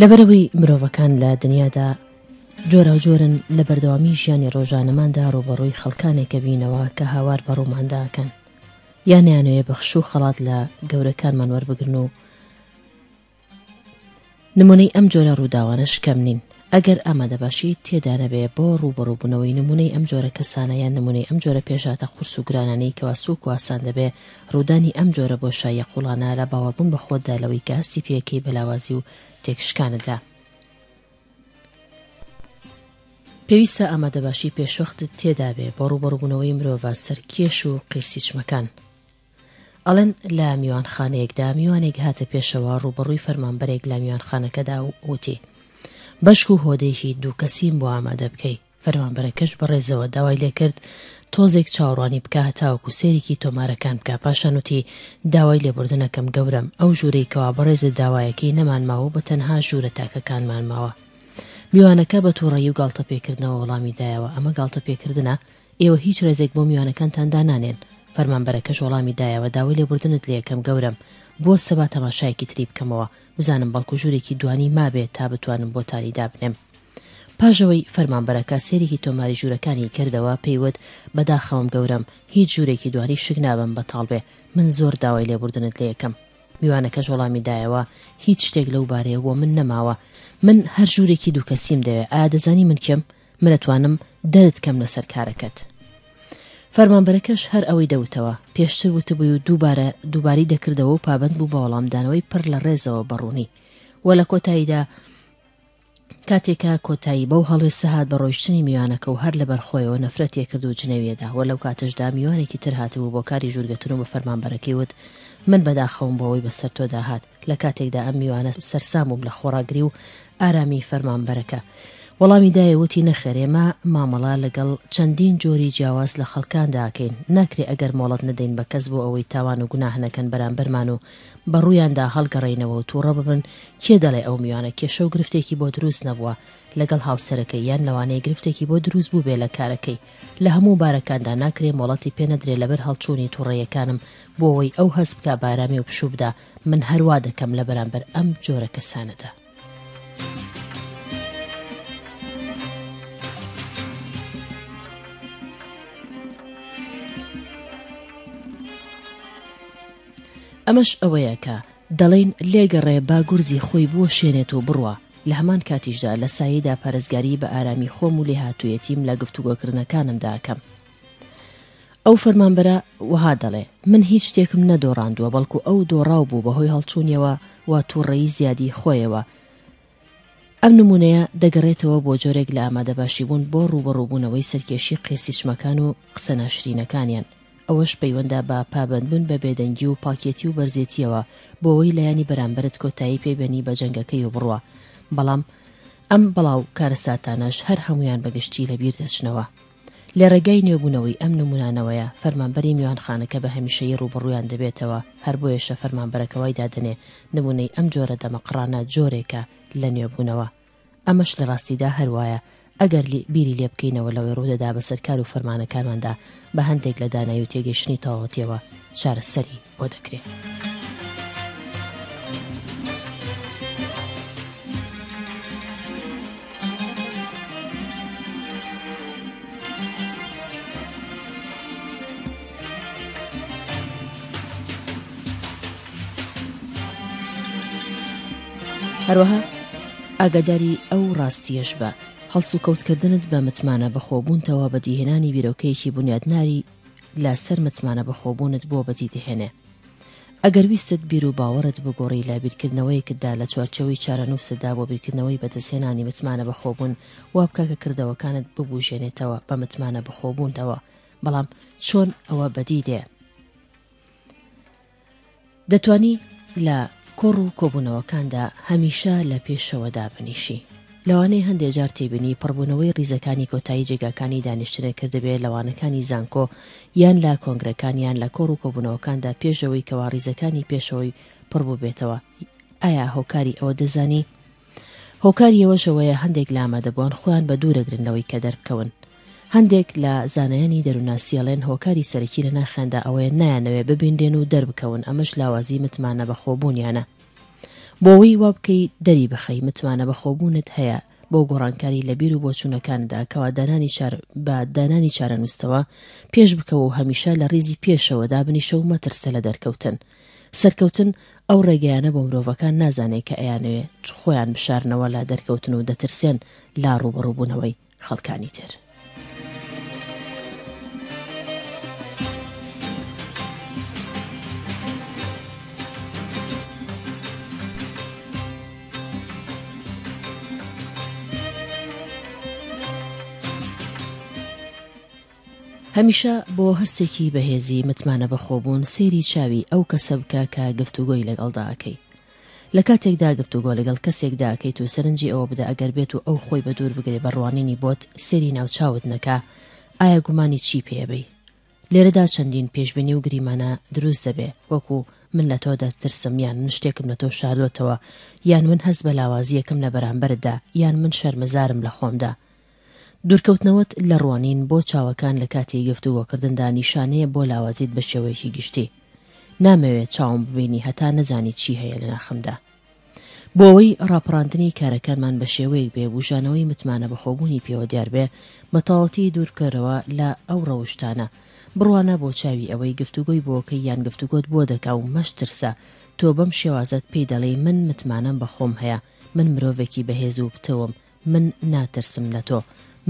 لەبەرئەوەی مرۆڤەکان لە دنیادا جۆراوجۆرن لە بەردەوامی ژیانی ڕۆژانەماندا ڕۆبەڕۆی خەڵکانێکە بینەوە کە هاوار بە ڕوومانداکەن یانیانەیە بەخش و خەڵات لە گەورەکانمان وەربگرن و نمونەی ئەم جۆرە ڕووداوانەش کەم نین. ئەگەر ئامادەباشیی تێدا نەبێ بۆ ڕووبەڕووبوونەوەی نمونەی ئەم جۆرە کەسانە یان نمونەی ئەم جۆرە پێشهاتە قورس و گرانانەی کەوا سووک و ئاسان دەبێ ڕوودانی ئەم جۆرە بۆشاییە قوڵانە لە باوەڕبوون بە خۆتدا لەوەی کە هەستی پێیەکەی بە لاوازی و تێکشکانتدا پێویستە ئامادەباشیی پێشوەختت تێدابێ بۆ ڕووبەڕووبوونەوەی مرۆڤە سەرکێش و قیرسیچمەکان. ئەلەند لە میوانخانەیەکدا میوانێک هاتە پێشەوە ڕووبەڕووی فەرمانبەرێک لە میوانخانەکەدا و وتی بەشک و هۆدەیەکی دوو کەسیم بۆ ئامادە بکەی فەرمانبەرەکەش بەڕێزەوە داوای لێکرد تۆزێک چاوەڕوانی بکە هەتاوەکو سێرێکی تۆمارەکان بکە پاشان وتی داوای لێبوردنەکەم گەورەم ئەو ژوورەی کەوا بەڕێزە داوایەکەی نەمان ماوە بە تەنها ژوورە تاکەکانمان ماوە میوانەکە بە تووڕەیی و گاڵتەپێکردنەوە وەڵامی دایەوە ئەمە گاڵتەپێکردنە ئێوە هیچ ڕێزێک بۆ میوانەکانتان دانانێن، فەرمانبەرەکەش وەڵامی دایەوە داوای لێبوردنت لێکەم گەورەم، بوەستە با تەماشایەکی تری بکەمەوە بزانم بەڵکو ژورێکی دوانی مابێ تا بتوانم بۆتانی دابنێم. پاش ئەوەی فەرمانبەرەکە سێرێکی تۆماری ژورەکانی کردەوە پێی وت، بەداخەوەم گەورەم، هیچ ژورێکی دوانی شک نابەم بەتاڵ بێ، من زۆر داوای لێبوردنت لێکەم. میوانەکەش وەڵامی دایەوە، هیچ شتێک لەو بارەیەوە بۆ من نەماوە، من هەر ژورێکی دووکەسیم دەوێ، ئایا دەزانی من کێم؟ من ئەتوانم دەرت کەم لەسەر کارەکەت. فەرمانبەرەکەش هەر ئەوەی دەوتەوە، پێشتر وتبووی و دووبارە دووبارەی دەکردەوە و پابەند بوو بە وەڵامدانەوەی پڕ لە ڕێزەوە بە ڕوونی. وە لە کۆتاییدا کاتێکا کۆتایی بەو هەڵوێستە هات بە ڕۆیشتنی میوانەکە و هەر لەبەر خۆیەوە نەفرەتی ئەکرد و جنێویەدا وە لەو کاتەشدا میوانێکی تر هاتبوو بۆ کاری ژوورگەتن و بە فەرمانبەرەکەی وت من بەداخەوەم بۆ ئەوەی بەسەر تۆدا هات لە کاتێکدا ئەم میوانە سەرسام بووم لە خۆڕاگری و ئارامی فەرمانبەرەکە وەڵامی دایە وتی نەخێر ئێمە مامەڵە لەگەڵ چەندین جۆری جیاواز لە خەڵکاندا ئەکەین ناکرێ ئەگەر مۆڵەت نەدەین بە کەس بۆ ئەوەی تاوان و گوناه نەکەن بەرامبەرمان و بە ڕوویاندا هەڵگەڕێینەوە و تووڕە ببن کێ دەڵێ ئەو میوانە کێشە و گرفتێکی بۆ دروست نەبووە لەگەڵ هاوسەرەکەی یان لەوانەیە گرفتێکی بۆ دروست بوو بێ لە کارەکەی لە هەموو بارەکاندا ناکرێ مۆڵەتی پێ نەدرێ لەبەر هەڵچوونی تووڕەیەکانم بۆ ئەوەی ئەو هەست بکا بارامی و پشوو بدا من هەر وا دەکەم لە بەرامبەر ئەم جۆرە کەسانەدا. ئەمەش ئەوەیە کە دەڵێین لێگەڕێ با گورزی خۆی بوەشێنێت و بڕوا لە هەمان کاتیشدا لە ساییدا پارێزگاری بە ئارامی خۆم و لێهاتوویەتیم لە گفتوگۆکردنەکانمدا ئەکەم ئەو فەرمانبەرە وەها دەڵێ، من هیچ شتێکم نەدۆڕاندووە بەڵکو ئەو دۆڕاو بوو بەهۆی هەڵچوونیەوە و تووڕەیی زیادی خۆیەوە، ئەم نموونەیە دەگەڕێتەوە بۆ جۆرێک لە ئامادەباشیبوون بۆ ڕووبەڕووبوونەوەی سەرکێشی قیرسیچمەکان و قسە ناشرینەکانیان، ئەوەش پەیوەندە بە پابەندبوون بە بێدەنگی و پاکێتی و بەرزێتییەوە بۆوەی لایەنی بەرامبەرت کۆتایی پێ بێنی بە جەنگەکەی و بڕوا، بەڵام ئەم بڵا و کارەساتانەش هەر هەموویان بەگشتی لەبیر دەچنەوە. لە ڕێگای نوێبوونەوەی ئەم نموونانەوەیە فەرمانبەری میوانخانەکە بە هەمیشەیی ڕووبەڕوویان دەبێتەوە، هەر بۆیەشە فەرمانبەرەکە وای دادەنێ نموونەی ئەم جۆرە دەمەقڕانە جۆرێکە لە نوێبوونەوە. ئەمەش لە ڕاستیدا هەر وایە، ئەگەر بیری لێ بکەینەوە لەوەی ڕوودەدا بەسەر کار و فەرمانەکانماندا بە هەندێک لە دانایی و تێگەیشتنی تەواوەتییەوە چارەسەری بۆ دەکرێت. هەروەها ئاگاداری ئەو ڕاستیەش بە هەڵسوکەوتکردنت بە متمانە بەخۆبوونتەوە بەدیهێنانی بیرۆکەیەکی بنیادناری لە سەر متمانە بەخۆبوونت بۆ بەدی دەهێنێ. ئەگەر ویستت بیروباوەڕت بگۆڕی لە بیرکردنەوەیەکتدا لە چوارچێوەی چارەنووستدا بۆ بیرکردنەوەی بەدەستهێنانی متمانە بەخۆبوون وا بکە کە کردەوەکانت ببووژێنێتەوە بە متمانە بەخۆبوونتەوە، بەڵام چۆن ئەوە بەدی دێ؟ دەتوانی لە کۆڕ و کۆبوونەوەکاندا هەمیشە لە پێشەوە دابنیشی. لەوانەیە هەندێ جار تێبینی پڕبوونەوەی ڕیزەکانی کۆتایی جێگاکانی دانیشتنە کردبێ لە وانەکانی زانکۆ یان لە کۆنگرەکان یان لە کۆڕ و کۆبوونەوەکاندا پێش ئەوەی کەوا ڕیزەکانی پێشەوەی پڕبووبێتەوە ئایا هۆکاری ئەوە دەزانی هۆکاری ئەوەش ئەوەیە هەندێک لە ئامادەبووان خۆیان بە دوورەگرن لەوەی کە دەربکەون. هەندێک لە زانایانی دەروونناسی ئەڵێن هۆکاری سەرەکی لە ناخیاندا ئەوەیە نایانەوێ ببینرێن و دەربکەون ئەمەش لاوازی متمانە بەخۆبوونیانە. بۆ ئەوەی وا بکەی دەری بخەی متمانە بەخۆبوونت هەیە بۆ گۆڕانکاری لە بیر و بۆچوونەکانتدا کەوا دانانی چار بە دانانی چارەنووستەوە پێش بکەوە و هەمیشە لە ڕیزی پێشەوە دابنیشە و مەترسە لە دەرکەوتن سەرکەوتن ئەو ڕێگەیانە بۆ مرۆڤەکان نازانێ کە ئەیانەوێ خۆیان بشارنەوە لە دەرکەوتن و دەترسێن لا ڕوبەڕوبوونەوەی خەڵکانی تر. هەمیشە بۆ هەستێکی بەهێزی متمانە بەخۆبوون سەیری چاوی ئەو کەسە بکە کە گفتوگۆی لەگەڵدا ئەکەی. لە کاتێکدا گفتوگۆ لەگەڵ کەسێکدا ئەکەیت و سەرنجی ئەوە بدە ئەگەر بێت و ئەو خۆی بەدوور بگرێ بە ڕوانینی بۆت سەیری ناو چاوت نەکا ئایا گومانی چی پێ ئەبەی؟ لێرەدا چەندین پێشبینی و گریمانە دروست دەبێ وەکو من لە تۆ دەترسم یان من شتێکم لە تۆ شاردۆتەوە یان من هەست بە لاوازییەکم لە بەرامبەرتدا یان من شەرمەزارم لە خۆمدا دوورکەوتنەوەت لە ڕوانین بۆ چاوەکان لە کاتی گفتوگۆکردندا نیشانەیە بۆ لاوازیت بە شێوەیەکی گشتی. نامەوێت چاوم ببینی هەتا نەزانی چی هەیە لە ناخمدا. بۆ ئەوەی ڕاپەڕاندنی کارەکانمان بە شێوەیەک بێ بووژانەوەی متمانە بەخۆبوونی پێوە دیار بێ، بە تەواوەتی دوور بکەرەوە لە ئەو ڕەوشتانە. بڕوانە بۆ چاوی ئەوەی گفتوگۆی بۆکەی یان گفتوگۆت بۆ دەکا و مەشترسە. تۆ بەم شێوازەت پێی دەڵێی من متمانەم بە خۆم هەیە، من مرۆڤێکی بەهێز و پتەوم، من ناترسم لە تۆ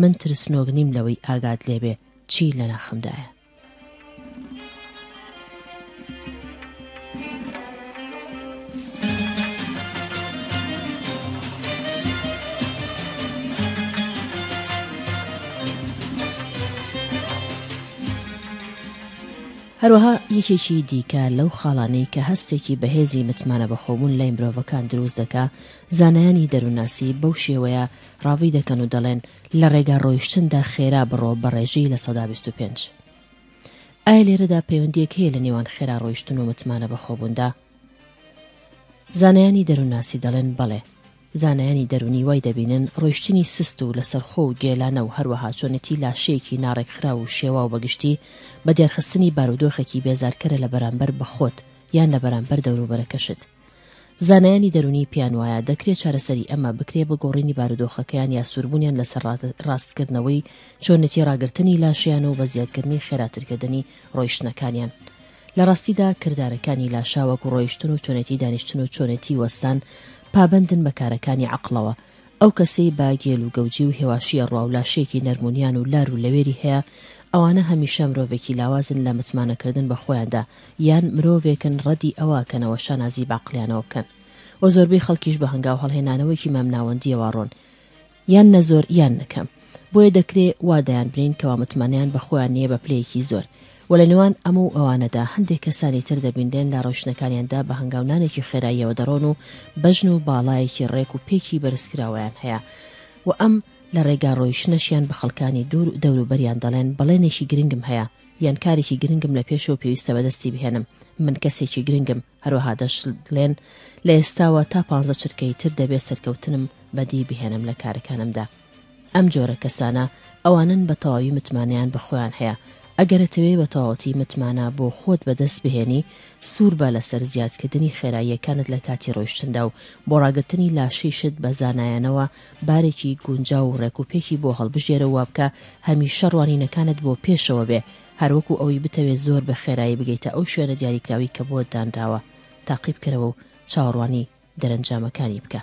من ترسنۆک نیم لەوەی ئاگات لێبێ چی لە ناخمدایە هەروەها یەکێکی دیکە لەو خاڵانەی کە هەستێکی بەهێزی متمانە بەخۆبوون لای مرۆڤەکان دروست دەکا زانایانی دەروونناسی بەو شێوەیە ڕاڤەی دەکەن و دەڵێن لە ڕێگا ڕۆیشتندا خێرا بڕۆ بە ڕێژەی لە سەدا بیست و پێنج. ئایا لێرەدا پەیوەندییەک هەیە لە نێوان خێرا ڕۆیشتن و متمانە بەخۆبووندا؟ زانایانی دەروونناسی دەڵێن بەڵێ. زانایانی دەروونی وای دەبینن ڕۆیشتنی سست و لەسەرخۆ و گێلانە و هەروەها چۆنێتی لاشەیەکی ناڕێکخراو و شێواو بەگشتی بە دێرخستنی بارودۆخێکی بێزارکەرە لە بەرامبەر بە خۆت یان لە بەرامبەر دەوروبەرەکەشت، زانایانی دەروونی پێیان وایە دەکرێ چارەسەری ئەمە بکرێ بە گۆڕینی بارودۆخەکەیان یا سووربوونیان لەسەر ڕاستکردنەوەی چۆنێتی ڕاگرتنی لاشەیان و بە زیادکردنی خێراترکردنی ڕۆیشتنەکانیان. لە ڕاستیدا کردارەکانی لاشە وەکو ڕۆیشتن و چۆنێتی دانیشتن و چۆنێتی وەستان پابەندن بە کارەکانی عەقڵەوە ئەو کەسەی بە گێل و گەوجی و هێواشییە ڕوا و لاشەیەکی نەرم و نیان و لار و لەوێری هەیە، ئەوانە هەمیشە مرۆڤێکی لاوازن لە متمانەکردن بە خۆیاندا، یان مرۆڤێکن ڕەدی ئەوە ئەکەنەوە شانازی بە عەقڵیانەوە بکەن و زۆربەی خەڵکیش بە هەنگاو هەڵهێنانەوەیەکی مامناوەندییەوە ڕۆن یان نە زۆر یان نە کەم بۆیە دەکرێ وا دایانبنێین کەوا متمانەیان بە خۆیان نییە بە پلەیەکی زۆر و لە نێوان ئەمە و ئەوانەدا هەندێک کەسانی تر دەبینرێن لە ڕۆیشتنەکانیاندا بە هەنگاونانێکی خێراییەوە دەڕۆن و بەژن و باڵایەکی ڕێک و پێکی بەرزکراوەیان هەیە و ئەم لە ڕێگا ڕۆیشتنەشیان بە خەڵکانی دوور و دەوروبەریان دەڵێن بەڵێنێکی گرنگم هەیە یان کارێکی گرنگم لە پێشەوە پێویستە بەدەستی بهێنم من کەسێکی گرنگم هەروەها دەشڵێن لە ئێستاوە تا پانزە چرکەی تر دەبێت سەرکەوتنم بەدی بهێنم لە کارەکانمدا ئەم جۆرە کەسانە ئەوانەن بە تەواوی متمانەیان بە خۆیان هەیە، ئەگەر ئەتەوێ بە تەواوەتی متمانە بۆ خۆت بەدەست بهێنی، سوور بە لەسەر زیادکردنی خێراییەکانت لە کاتی ڕۆیشتندا و بۆ ڕاگرتنی لاشەیشت بە زانایانەوە بارێکی گونجاو و ڕێکوپێکی بۆ هەڵبژێرە و وابکە هەمیشە ڕوانینەکانت بۆ پێشەوە بێ هەروەکو ئەوەی بتەوێ زۆر بە خێرایی بگەیتە ئەو شوێنە دیاریکراوی کە بۆت دانراوە تاقی بکەرەوە و چاوەڕوانی دەرەنجامەکانی بکە.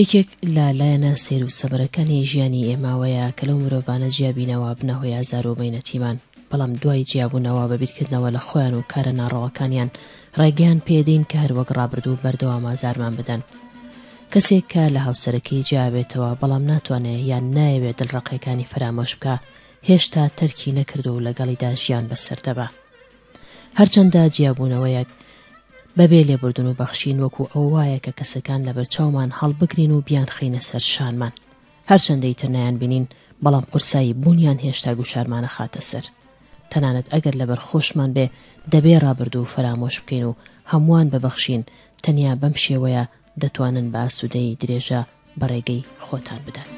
یەکێک لە لایەنە سێر و سەبەرەکانی ژیانی ئێماوەیە کە لەو مرۆڤانە جیابینەوە بنە هۆی ئازار و مەینەتیمان بەڵام دوای جیابوونەوە بە بیرکردنەوە لە خۆیان و کارە ناڕەوەکانیان ڕێگەیان پێدەین کە هەروەک ڕابردوو بەردەوام ئازارمان بدەن کەسێک کە لە هاوسەرەکەی جیابێتەوە بەڵام ناتوانێ یان نایەوێ دڵرەقەکانی فەرامۆش بکا هێشتا تەرکی نەکردوە و لەگەڵیدا ژیان بەسەر دەبا هەرچەندە جیابوونەوەیەک بەبێ لێبوردن و بەخشین وەکو ئەو وایە کە کەسەکان لە بەرچاومان هەڵبگرین و بیان خینە سەر شانمان هەرچەندەی تر نایان بینین بەڵام قورسایی بوونیان هێشتا گوشارمانە خاتە سەر تەنانەت ئەگەر لەبەر خۆشمان بێ دەبێ ڕابردوو فەرامۆش بکەین و هەمووان بەبەخشین تەنیا بەم شێوەیە دەتوانن بە ئاسوودەیی درێژە بە ڕێگەی خۆتان بدەن.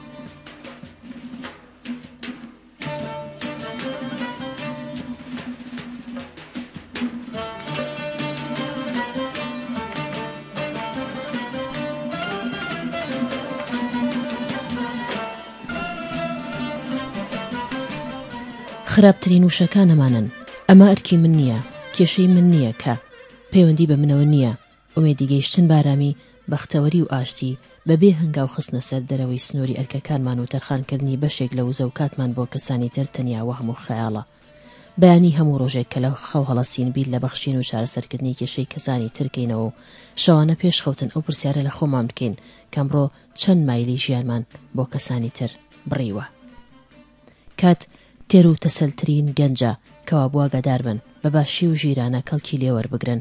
خراپترین وشەکان ئەمانەن، ئەمە ئەرکی من نییە، کێشەی من نییە کە، پەیوەندی بە منەوە نییە، ئومێدی گەیشتن بەئارامی، بەختەوەری و ئاشتی، بەبێ هەنگاو خستنە سەر دەرەوەی سنووری ئەرکەکانمان و تەرخانکردنی بەشێک لە وزە و کاتمان بۆ کەسانی تر تەنیا وەهم و خەیاڵە. بەیانی هەموو ڕۆژێک کە لە خەو هەڵەسین بیر لە بەخشین و چارەسەرکردنی کێشەی کەسانی تر کەینەوە و شەوانە پێش خەوتن ئەو پرسیارە لە خۆمان بکەین کەمڕۆ چەند مایلی ژیانمان بۆ کەسانی تر بڕیوە. کات تێر و تەسەلترین گەنجە، کەوابوواگاداربن، بەباشی و ژیرانە کەڵکی لێوەربگرن،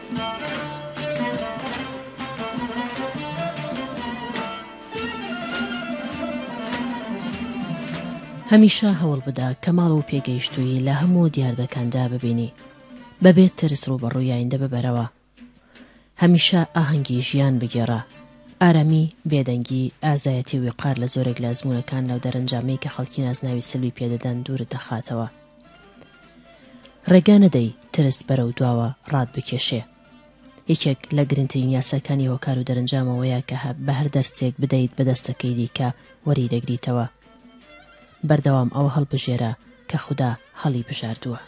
هەمیشە هەوڵبدە کەماڵ و پێگەیشتوویی لە هەموو دیاردەکاندا ببینی بەبێت ترس ڕووبەڕووی ئایندە ببەرەوە هەمیشە ئاهەنگی ژیان بگێڕە ئارامی بێدەنگی ئازایەتی ویقار لە زۆرێک لە ئەزموونەکان لەو دەرەنجامەی کە خەڵکی نازناوی سلبی پێدەدەن دوورت دەخاتەوە ڕێگا نەدەی ترس بەرەو دواوە ڕات بکێشێ. یەکێک لە گرنترین یاساکانی هۆکار و دەرنجامەوەیە کە هە بە هەر دەرسێک بدەیت بە دەستەکەی دیکە وەری دەگریتەوە. بەردەوام ئەوە هەڵبژێرە کە خودا هەڵی بژاردووە.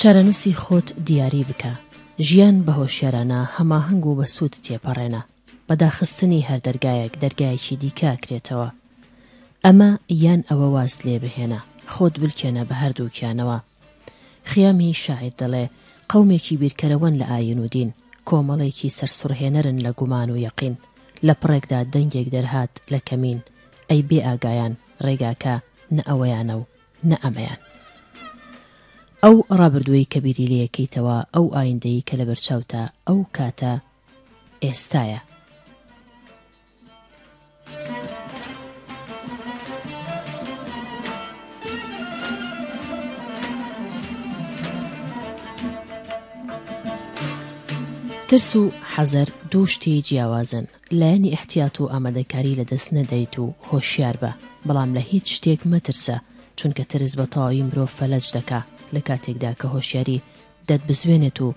چارەنووسی خۆت دیاری بکە، ژیان بە هۆشیارانە هەماهەنگ و بەسوود تێپەڕێنە، بە داخستنی هەر دەرگایەک دەرگایەکی دیکە ئەکرێتەوە، ئەمە یان ئەوە واز لێ بهێنە، خۆت بلکێنە بە هەردووکیانەوە. خیامی شاعیر دەڵێ، قەومێکی بیرکەرەوەن لە ئایین و دین، کۆمەڵێکی سەرسوڕهێنەرن لە گومان و یەقین، لە پڕێکدا دەنگێک دەرهات لە کەمین، ئەی بێ ئاگایان ڕێگاکە نە ئەوەیانە و نە ئەمەیان. ئەو ڕابردووەی کە بیری لێەکەیتەوە ئەو ئایندەی کە لەبەرچاوتە ئەو کاتە ئێستایە. ترس و حەزەر دوو شتی جیاوازن. لایەنی ئیحتیات و ئامادەکاری لەدەست نەدەیت و هۆشیار بە، بەڵام لە هیچ شتێک مەترسە، چونکە ترس بە تەواوی مرۆڤ فەلەج دەکا، لە کاتێکدا کە هۆشیاری دەتبزوێنێت و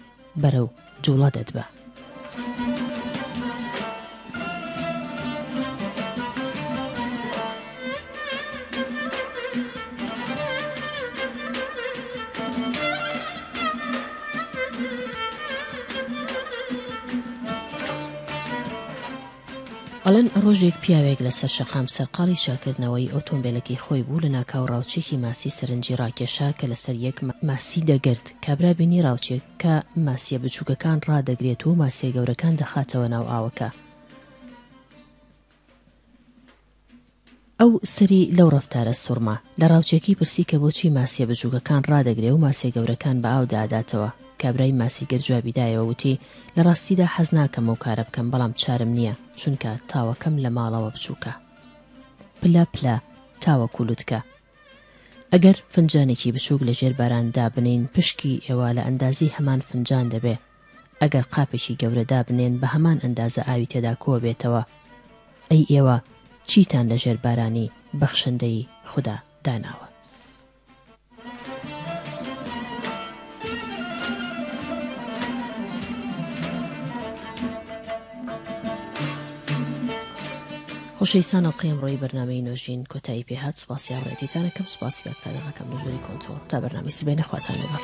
بەرەو جوڵە دەتبا. ئەڵێن ڕۆژێک پیاوێک لەسەر شەقام سەرقاڵی چاکردنەوەی ئۆتۆمبێلەکەی خۆی بوو لە ناکاو ڕاوچێکی ماسی سەرنجی ڕاکێشا کە لەسەر یەک ماسی دەگرت کابرا بینی ڕاوچێک کە ماسیە بچووکەکان ڕادەگرێت و ماسیە گەورەکان دەخاتەوە ناو ئاوەکە ئەو سەری لەو ڕەفتارە سوڕما. لە ڕاوچێکەی پرسی کە بۆچی ماسییە بچووکەکان ڕادەگرێ و ماسییە گەورەکان بە ئاودا ئەداتەوە؟ کابرای ماسیگر جوابی دایەوە وتی، لە ڕاستیدا حەز ناکەم ئەو کارە بکەم بەڵام چارم نییە، چونکە تاوەکەم لە ماڵەوە بچووکە. پلە پلە تاوەکو لوتکە. ئەگەر فنجانێکی بچووک لە ژێر باران دابنێین، پشکی ئێوە لە ئەندازەی هەمان فنجان دەبێ، ئەگەر قاپێکی گەورە دابنێن بە هەمان ئەندازە ئاوی تێدا کۆ بێتەوە ئەی ئێوە چیتان لە ژێر بارانی بەخشندەی خودا داناوە؟ خۆشەویستان ئەڵقەی ئەمڕۆی بەرنامەی نۆژین کۆتایی پێهات سوپاسی هاوڕێتیتان ئەکەم سوپاسی کاک تاریق ئەکەم لە ژووری کۆنترۆڵ تا بەرنامەی سبەینێ خواتان لەگەڵ